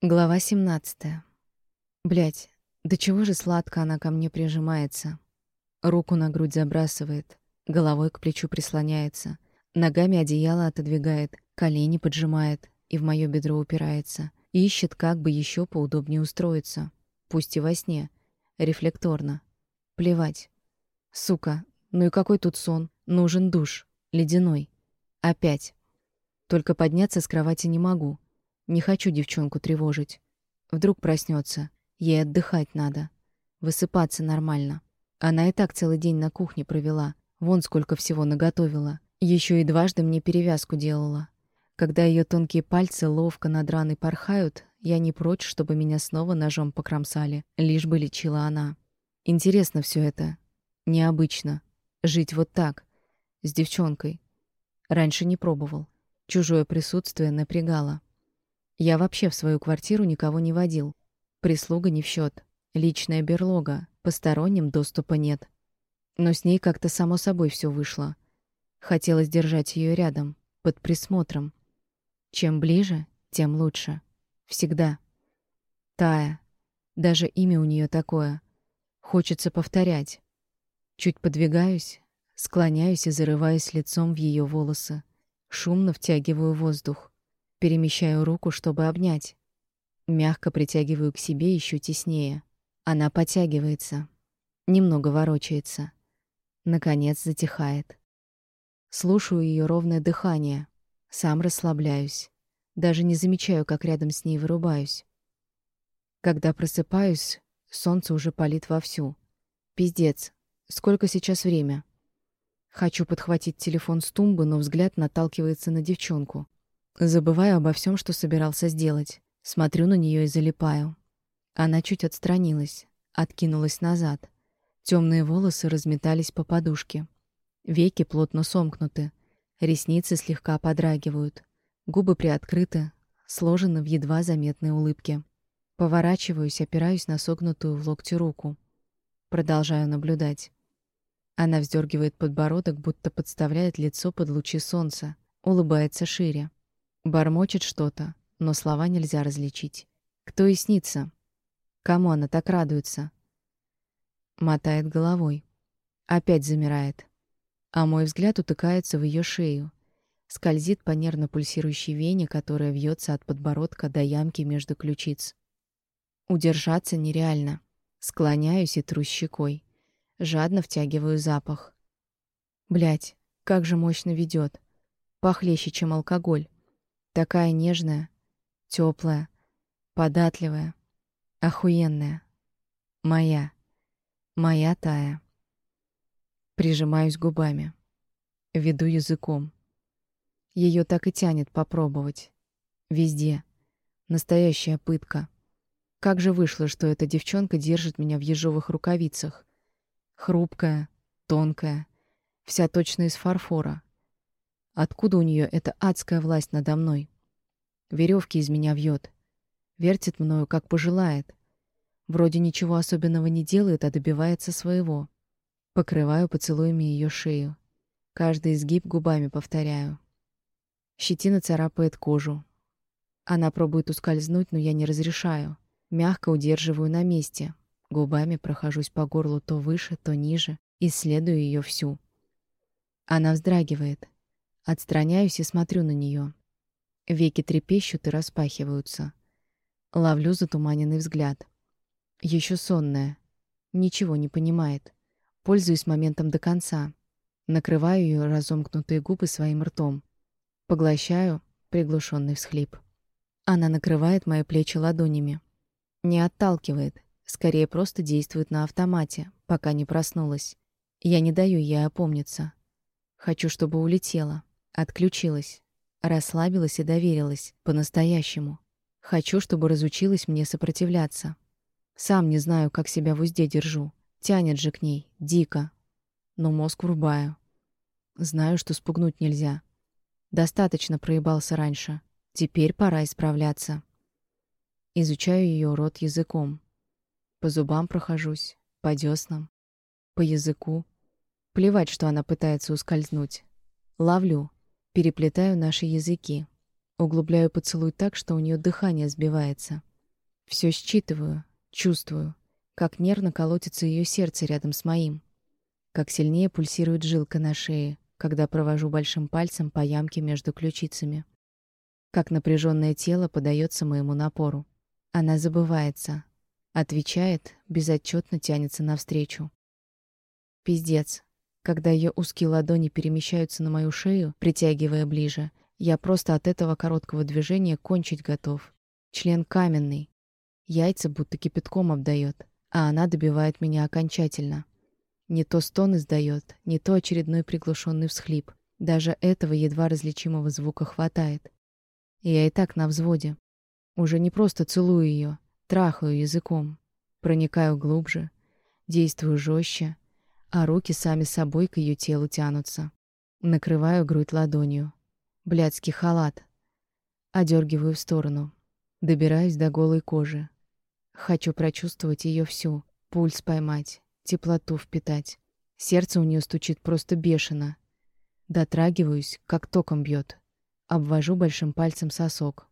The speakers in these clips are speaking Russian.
Глава 17. Блять, до чего же сладко она ко мне прижимается. Руку на грудь забрасывает, головой к плечу прислоняется, ногами одеяло отодвигает, колени поджимает и в моё бедро упирается. Ищет, как бы еще поудобнее устроиться. Пусть и во сне. Рефлекторно. Плевать. Сука, ну и какой тут сон? Нужен душ. Ледяной. Опять. Только подняться с кровати не могу. Не хочу девчонку тревожить. Вдруг проснется. Ей отдыхать надо. Высыпаться нормально. Она и так целый день на кухне провела. Вон сколько всего наготовила. Еще и дважды мне перевязку делала. Когда ее тонкие пальцы ловко над раной порхают, я не прочь, чтобы меня снова ножом покромсали, лишь бы лечила она. Интересно все это. Необычно. Жить вот так. С девчонкой. Раньше не пробовал. Чужое присутствие напрягало. Я вообще в свою квартиру никого не водил. Прислуга не в счет. Личная берлога. Посторонним доступа нет. Но с ней как-то само собой все вышло. Хотелось держать ее рядом, под присмотром. Чем ближе, тем лучше. Всегда. Тая. Даже имя у нее такое. Хочется повторять. Чуть подвигаюсь, склоняюсь и зарываюсь лицом в ее волосы. Шумно втягиваю воздух. Перемещаю руку, чтобы обнять. Мягко притягиваю к себе еще теснее. Она подтягивается. Немного ворочается. Наконец затихает. Слушаю ее ровное дыхание. Сам расслабляюсь. Даже не замечаю, как рядом с ней вырубаюсь. Когда просыпаюсь, солнце уже палит вовсю. Пиздец. Сколько сейчас время? Хочу подхватить телефон с тумбы, но взгляд наталкивается на девчонку. Забываю обо всем, что собирался сделать. Смотрю на нее и залипаю. Она чуть отстранилась, откинулась назад. Темные волосы разметались по подушке. Веки плотно сомкнуты. Ресницы слегка подрагивают. Губы приоткрыты, сложены в едва заметной улыбке. Поворачиваюсь, опираюсь на согнутую в локте руку. Продолжаю наблюдать. Она вздергивает подбородок, будто подставляет лицо под лучи солнца. Улыбается шире. Бормочет что-то, но слова нельзя различить. Кто и снится? Кому она так радуется? Мотает головой. Опять замирает. А мой взгляд утыкается в ее шею. Скользит по нервно пульсирующей вене, которая вьется от подбородка до ямки между ключиц. Удержаться нереально. Склоняюсь и тру щекой. Жадно втягиваю запах. Блять, как же мощно ведет. Похлеще, чем алкоголь. Такая нежная, теплая, податливая, охуенная. Моя. Моя Тая. Прижимаюсь губами. Веду языком. Ее так и тянет попробовать. Везде. Настоящая пытка. Как же вышло, что эта девчонка держит меня в ежовых рукавицах? Хрупкая, тонкая, вся точно из фарфора. Откуда у нее эта адская власть надо мной? Веревки из меня вьет. Вертит мною, как пожелает. Вроде ничего особенного не делает, а добивается своего. Покрываю поцелуями ее шею. Каждый изгиб губами повторяю. Щетина царапает кожу. Она пробует ускользнуть, но я не разрешаю. Мягко удерживаю на месте. Губами прохожусь по горлу то выше, то ниже, исследую ее всю. Она вздрагивает. Отстраняюсь и смотрю на нее. Веки трепещут и распахиваются. Ловлю затуманенный взгляд. Еще сонная. Ничего не понимает. Пользуюсь моментом до конца. Накрываю ее разомкнутые губы своим ртом. Поглощаю приглушенный всхлип. Она накрывает мои плечи ладонями. Не отталкивает, скорее просто действует на автомате, пока не проснулась. Я не даю ей опомниться. Хочу, чтобы улетела. Отключилась. Расслабилась и доверилась. По-настоящему. Хочу, чтобы разучилась мне сопротивляться. Сам не знаю, как себя в узде держу. Тянет же к ней. Дико. Но мозг врубаю. Знаю, что спугнуть нельзя. Достаточно проебался раньше. Теперь пора исправляться. Изучаю ее рот языком. По зубам прохожусь, по деснам, по языку. Плевать, что она пытается ускользнуть. Ловлю. Переплетаю наши языки. Углубляю поцелуй так, что у нее дыхание сбивается. Все считываю, чувствую, как нервно колотится ее сердце рядом с моим, как сильнее пульсирует жилка на шее, когда провожу большим пальцем по ямке между ключицами, как напряженное тело подается моему напору. Она забывается, отвечает, безотчетно тянется навстречу. Пиздец. Когда ее узкие ладони перемещаются на мою шею, притягивая ближе, я просто от этого короткого движения кончить готов. Член каменный. Яйца будто кипятком обдает, а она добивает меня окончательно. Не то стон издает, не то очередной приглушенный всхлип. Даже этого едва различимого звука хватает. Я и так на взводе. Уже не просто целую ее, трахаю языком. Проникаю глубже, действую жестче, а руки сами собой к ее телу тянутся. Накрываю грудь ладонью. Блядский халат. Одергиваю в сторону. Добираюсь до голой кожи. Хочу прочувствовать ее всю, пульс поймать, теплоту впитать. Сердце у нее стучит просто бешено. Дотрагиваюсь, как током бьет. Обвожу большим пальцем сосок.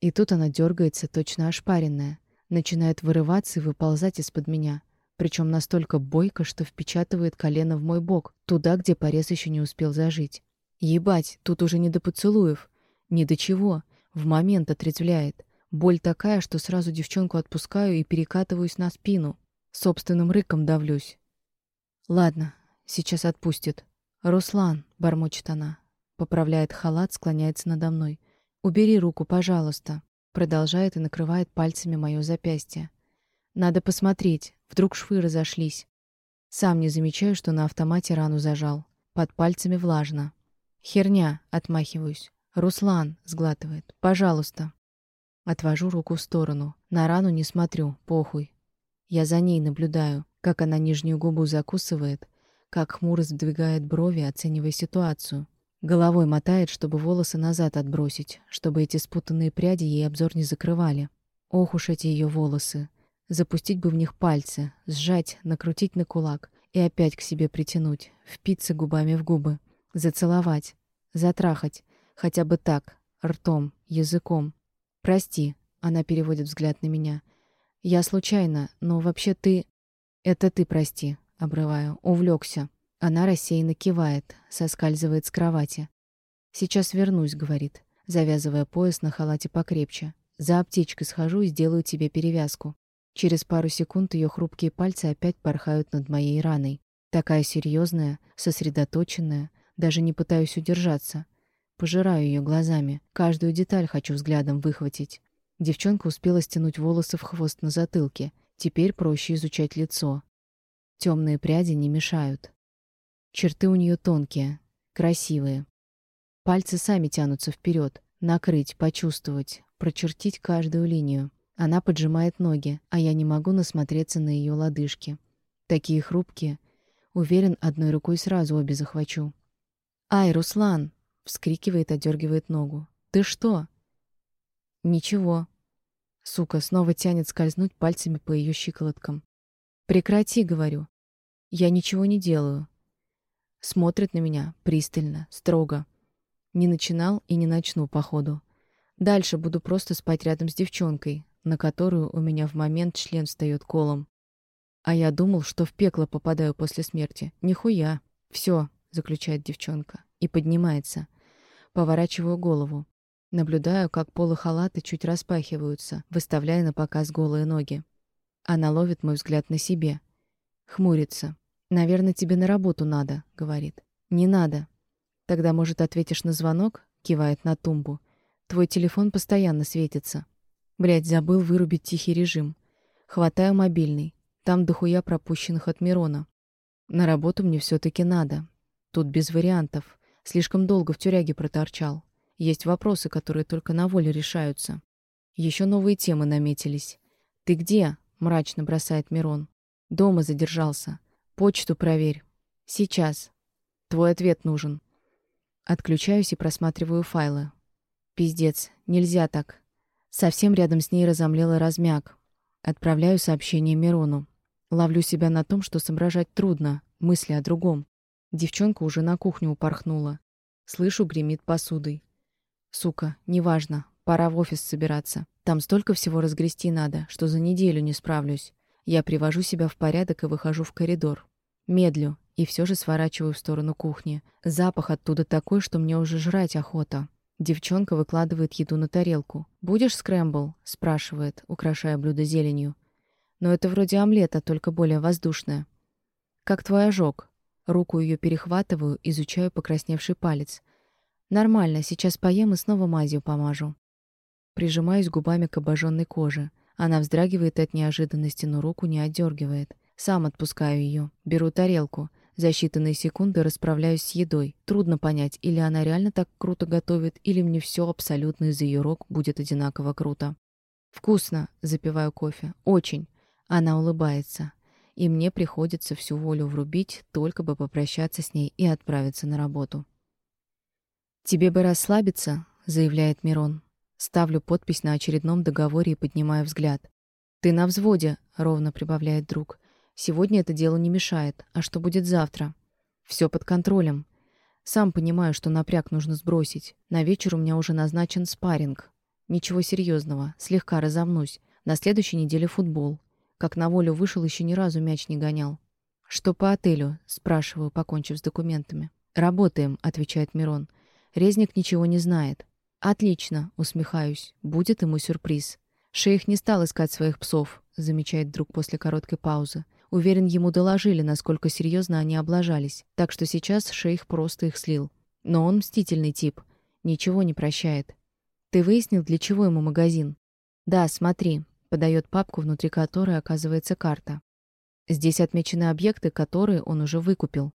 И тут она дергается, точно ошпаренная, начинает вырываться и выползать из-под меня — причем настолько бойко, что впечатывает колено в мой бок, туда, где порез еще не успел зажить. Ебать, тут уже не до поцелуев. Ни до чего. В момент отрезвляет. Боль такая, что сразу девчонку отпускаю и перекатываюсь на спину. Собственным рыком давлюсь. «Ладно, сейчас отпустит». «Руслан», — бормочет она. Поправляет халат, склоняется надо мной. «Убери руку, пожалуйста». Продолжает и накрывает пальцами мое запястье. «Надо посмотреть. Вдруг швы разошлись. Сам не замечаю, что на автомате рану зажал. Под пальцами влажно. «Херня!» — отмахиваюсь. «Руслан!» — сглатывает. «Пожалуйста!» Отвожу руку в сторону. На рану не смотрю. Похуй. Я за ней наблюдаю, как она нижнюю губу закусывает, как хмуро сдвигает брови, оценивая ситуацию. Головой мотает, чтобы волосы назад отбросить, чтобы эти спутанные пряди ей обзор не закрывали. Ох уж эти ее волосы. Запустить бы в них пальцы, сжать, накрутить на кулак и опять к себе притянуть, впиться губами в губы, зацеловать, затрахать, хотя бы так, ртом, языком. «Прости», — она переводит взгляд на меня. «Я случайно, но вообще ты...» «Это ты прости», — обрываю, увлекся. Она рассеянно кивает, соскальзывает с кровати. «Сейчас вернусь», — говорит, завязывая пояс на халате покрепче. «За аптечкой схожу и сделаю тебе перевязку». Через пару секунд ее хрупкие пальцы опять порхают над моей раной. Такая серьезная, сосредоточенная, даже не пытаюсь удержаться. Пожираю ее глазами, каждую деталь хочу взглядом выхватить. Девчонка успела стянуть волосы в хвост на затылке. Теперь проще изучать лицо. Темные пряди не мешают. Черты у нее тонкие, красивые. Пальцы сами тянутся вперед, накрыть, почувствовать, прочертить каждую линию. Она поджимает ноги, а я не могу насмотреться на ее лодыжки. Такие хрупкие. Уверен, одной рукой сразу обе захвачу. «Ай, Руслан!» — вскрикивает, одергивает ногу. «Ты что?» «Ничего». Сука снова тянет скользнуть пальцами по ее щиколоткам. «Прекрати», — говорю. «Я ничего не делаю». Смотрит на меня пристально, строго. Не начинал и не начну, походу. Дальше буду просто спать рядом с девчонкой, на которую у меня в момент член встает колом. А я думал, что в пекло попадаю после смерти. Нихуя. Все, заключает девчонка и поднимается. Поворачиваю голову. Наблюдаю, как полы халата чуть распахиваются, выставляя на показ голые ноги. Она ловит мой взгляд на себе. Хмурится. «Наверное, тебе на работу надо», — говорит. «Не надо». «Тогда, может, ответишь на звонок?» — кивает на тумбу. «Твой телефон постоянно светится». Блять, забыл вырубить тихий режим. Хватаю мобильный. Там дохуя пропущенных от Мирона. На работу мне все таки надо. Тут без вариантов. Слишком долго в тюряге проторчал. Есть вопросы, которые только на воле решаются. Еще новые темы наметились. «Ты где?» — мрачно бросает Мирон. «Дома задержался. Почту проверь. Сейчас. Твой ответ нужен». Отключаюсь и просматриваю файлы. Пиздец, нельзя так. Совсем рядом с ней разомлел и размяк. Отправляю сообщение Мирону. Ловлю себя на том, что соображать трудно, мысли о другом. Девчонка уже на кухню упорхнула. Слышу, гремит посудой. Сука, неважно, Пора в офис собираться. Там столько всего разгрести надо, что за неделю не справлюсь. Я привожу себя в порядок и выхожу в коридор. Медлю и все же сворачиваю в сторону кухни. Запах оттуда такой, что мне уже жрать охота. Девчонка выкладывает еду на тарелку. «Будешь скрэмбл?» — спрашивает, украшая блюдо зеленью. «Но это вроде омлета, только более воздушное». «Как твой ожог?» Руку ее перехватываю, изучаю покрасневший палец. «Нормально, сейчас поем и снова мазью помажу». Прижимаюсь губами к обожженной коже. Она вздрагивает от неожиданности, но руку не отдергивает. Сам отпускаю ее. Беру тарелку. За считанные секунды расправляюсь с едой. Трудно понять, или она реально так круто готовит, или мне все абсолютно из ее рук будет одинаково круто. «Вкусно!» — запиваю кофе. «Очень!» Она улыбается. И мне приходится всю волю врубить, только бы попрощаться с ней и отправиться на работу. «Тебе бы расслабиться», — заявляет Мирон. Ставлю подпись на очередном договоре и поднимаю взгляд. «Ты на взводе», — ровно прибавляет друг. «Сегодня это дело не мешает. А что будет завтра?» Все под контролем. Сам понимаю, что напряг нужно сбросить. На вечер у меня уже назначен спарринг. Ничего серьезного, слегка разомнусь. На следующей неделе футбол. Как на волю вышел, еще ни разу мяч не гонял. «Что по отелю?» — спрашиваю, покончив с документами. «Работаем», — отвечает Мирон. «Резник ничего не знает. «Отлично», — усмехаюсь. «Будет ему сюрприз». Шейх не стал искать своих псов, замечает друг после короткой паузы. Уверен, ему доложили, насколько серьезно они облажались, так что сейчас шейх просто их слил. Но он мстительный тип, ничего не прощает. Ты выяснил, для чего ему магазин? Да, смотри, подает папку, внутри которой оказывается карта. Здесь отмечены объекты, которые он уже выкупил.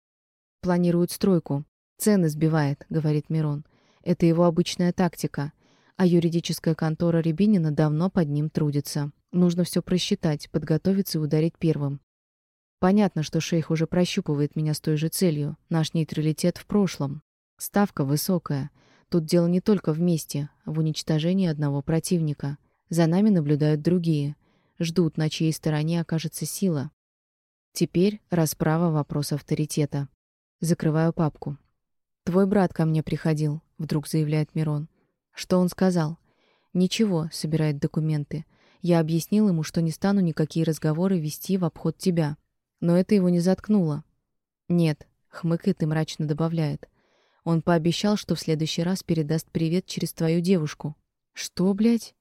Планирует стройку. Цены сбивает, говорит Мирон. Это его обычная тактика. А юридическая контора Рябинина давно под ним трудится. Нужно все просчитать, подготовиться и ударить первым. Понятно, что шейх уже прощупывает меня с той же целью. Наш нейтралитет в прошлом. Ставка высокая. Тут дело не только в месте, в уничтожении одного противника. За нами наблюдают другие. Ждут, на чьей стороне окажется сила. Теперь расправа вопрос авторитета. Закрываю папку. «Твой брат ко мне приходил», — вдруг заявляет Мирон. «Что он сказал?» «Ничего», — собирает документы. «Я объяснил ему, что не стану никакие разговоры вести в обход тебя. Но это его не заткнуло». «Нет», — хмыкает и мрачно добавляет. «Он пообещал, что в следующий раз передаст привет через твою девушку». «Что, блядь?»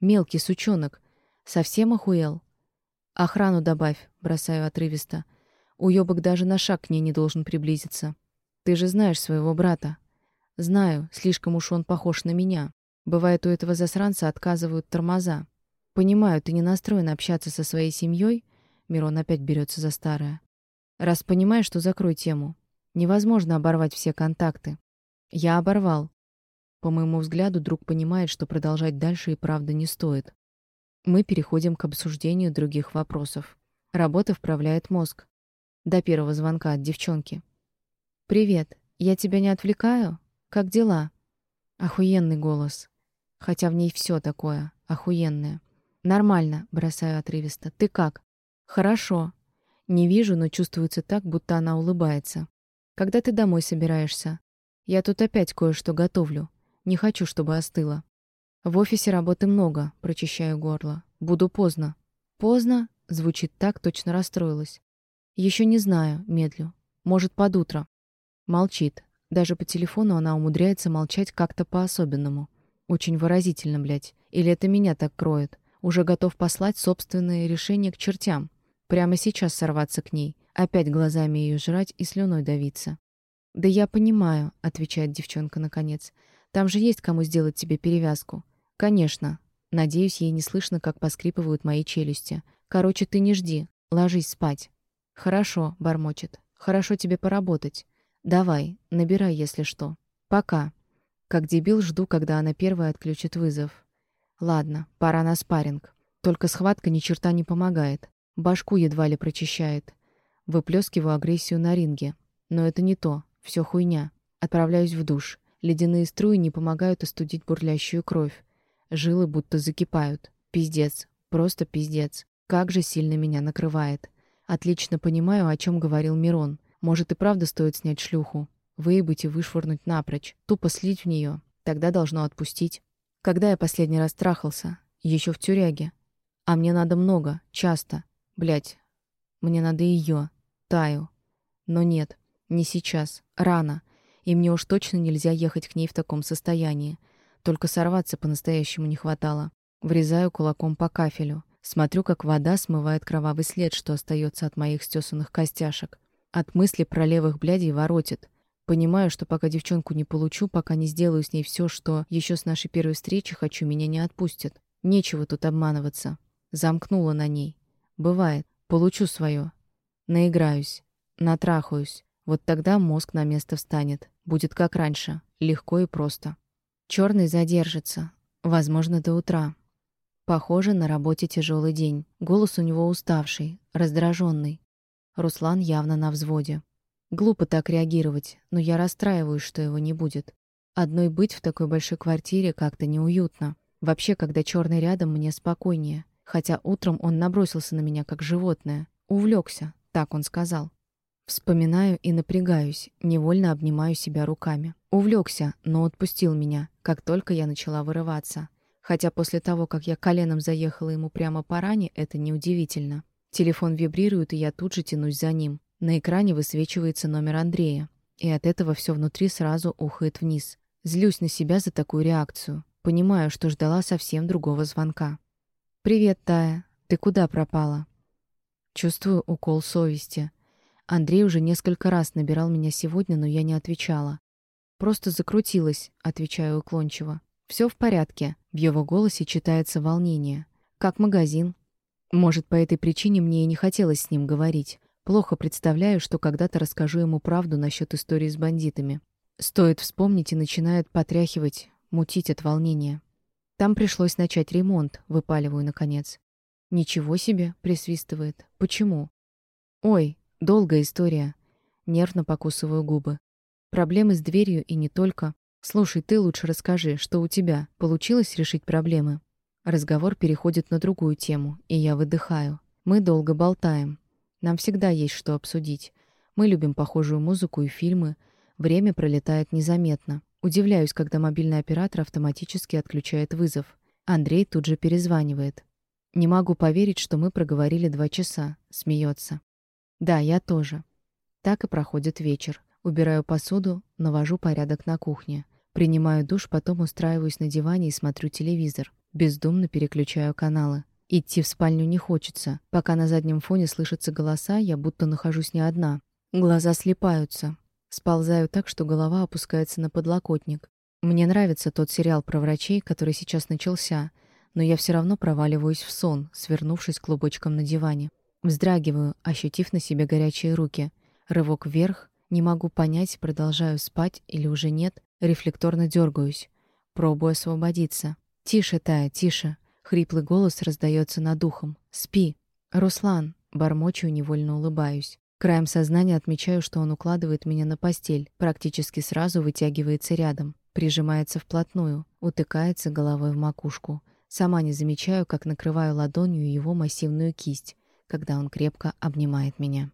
«Мелкий сучонок. Совсем охуел?» «Охрану добавь», — бросаю отрывисто. Уёбок даже на шаг к ней не должен приблизиться. Ты же знаешь своего брата. Знаю, слишком уж он похож на меня. Бывает, у этого засранца отказывают тормоза. Понимаю, ты не настроен общаться со своей семьей. Мирон опять берется за старое. Раз понимаешь, что закрой тему. Невозможно оборвать все контакты. Я оборвал. По моему взгляду, друг понимает, что продолжать дальше и правда не стоит. Мы переходим к обсуждению других вопросов. Работа вправляет мозг. До первого звонка от девчонки. «Привет. Я тебя не отвлекаю? Как дела?» Охуенный голос. Хотя в ней все такое. Охуенное. «Нормально», — бросаю отрывисто. «Ты как?» «Хорошо. Не вижу, но чувствуется так, будто она улыбается. Когда ты домой собираешься? Я тут опять кое-что готовлю. Не хочу, чтобы остыло. В офисе работы много, прочищаю горло. Буду поздно. Поздно? Звучит так, точно расстроилась. Еще не знаю, медлю. Может, под утро. Молчит. Даже по телефону она умудряется молчать как-то по-особенному. Очень выразительно, блядь. Или это меня так кроет? Уже готов послать собственное решение к чертям. Прямо сейчас сорваться к ней. Опять глазами ее жрать и слюной давиться. «Да я понимаю», — отвечает девчонка наконец. «Там же есть кому сделать тебе перевязку». «Конечно». Надеюсь, ей не слышно, как поскрипывают мои челюсти. «Короче, ты не жди. Ложись спать». «Хорошо», — бормочет. «Хорошо тебе поработать. Давай, набирай, если что. Пока. Как дебил жду, когда она первая отключит вызов. Ладно, пора на спарринг. Только схватка ни черта не помогает. Башку едва ли прочищает. Выплескиваю агрессию на ринге. Но это не то. Все хуйня. Отправляюсь в душ. Ледяные струи не помогают остудить бурлящую кровь. Жилы будто закипают. Пиздец. Просто пиздец. Как же сильно меня накрывает. Отлично понимаю, о чем говорил Мирон. Может, и правда стоит снять шлюху, выебать и вышвырнуть напрочь, тупо слить в нее. Тогда должно отпустить. Когда я последний раз трахался? Еще в тюряге. А мне надо много, часто. Блять, мне надо ее, Таю. Но нет, не сейчас, рано. И мне уж точно нельзя ехать к ней в таком состоянии. Только сорваться по-настоящему не хватало. Врезаю кулаком по кафелю. Смотрю, как вода смывает кровавый след, что остается от моих стесанных костяшек. От мысли про левых блядей воротит. Понимаю, что пока девчонку не получу, пока не сделаю с ней все, что еще с нашей первой встречи хочу, меня не отпустят. Нечего тут обманываться. Замкнула на ней. Бывает. Получу свое. Наиграюсь. Натрахаюсь. Вот тогда мозг на место встанет. Будет как раньше. Легко и просто. Черный задержится. Возможно, до утра. Похоже, на работе тяжелый день. Голос у него уставший, раздраженный. Руслан явно на взводе. Глупо так реагировать, но я расстраиваюсь, что его не будет. Одной быть в такой большой квартире как-то неуютно. Вообще, когда черный рядом, мне спокойнее. Хотя утром он набросился на меня как животное. Увлекся, так он сказал. Вспоминаю и напрягаюсь, невольно обнимаю себя руками. Увлекся, но отпустил меня, как только я начала вырываться. Хотя после того, как я коленом заехала ему прямо по ране, это неудивительно. Телефон вибрирует, и я тут же тянусь за ним. На экране высвечивается номер Андрея. И от этого все внутри сразу ухает вниз. Злюсь на себя за такую реакцию. Понимаю, что ждала совсем другого звонка. «Привет, Тая. Ты куда пропала?» Чувствую укол совести. Андрей уже несколько раз набирал меня сегодня, но я не отвечала. «Просто закрутилась», — отвечаю уклончиво. Все в порядке. В его голосе читается волнение. Как магазин. Может, по этой причине мне и не хотелось с ним говорить. Плохо представляю, что когда-то расскажу ему правду насчет истории с бандитами. Стоит вспомнить и начинает потряхивать, мутить от волнения. Там пришлось начать ремонт, выпаливаю наконец. Ничего себе, присвистывает. Почему? Ой, долгая история. Нервно покусываю губы. Проблемы с дверью и не только. «Слушай, ты лучше расскажи, что у тебя? Получилось решить проблемы?» Разговор переходит на другую тему, и я выдыхаю. Мы долго болтаем. Нам всегда есть что обсудить. Мы любим похожую музыку и фильмы. Время пролетает незаметно. Удивляюсь, когда мобильный оператор автоматически отключает вызов. Андрей тут же перезванивает. «Не могу поверить, что мы проговорили два часа», — смеется. «Да, я тоже». Так и проходит вечер. Убираю посуду, навожу порядок на кухне. Принимаю душ, потом устраиваюсь на диване и смотрю телевизор. Бездумно переключаю каналы. Идти в спальню не хочется. Пока на заднем фоне слышатся голоса, я будто нахожусь не одна. Глаза слепаются. Сползаю так, что голова опускается на подлокотник. Мне нравится тот сериал про врачей, который сейчас начался, но я все равно проваливаюсь в сон, свернувшись клубочком на диване. Вздрагиваю, ощутив на себе горячие руки. Рывок вверх. Не могу понять, продолжаю спать или уже нет. Рефлекторно дергаюсь. Пробую освободиться. «Тише, Тая, тише!» Хриплый голос раздается над ухом. «Спи!» «Руслан!» Бормочу невольно улыбаюсь. Краем сознания отмечаю, что он укладывает меня на постель, практически сразу вытягивается рядом, прижимается вплотную, утыкается головой в макушку. Сама не замечаю, как накрываю ладонью его массивную кисть, когда он крепко обнимает меня.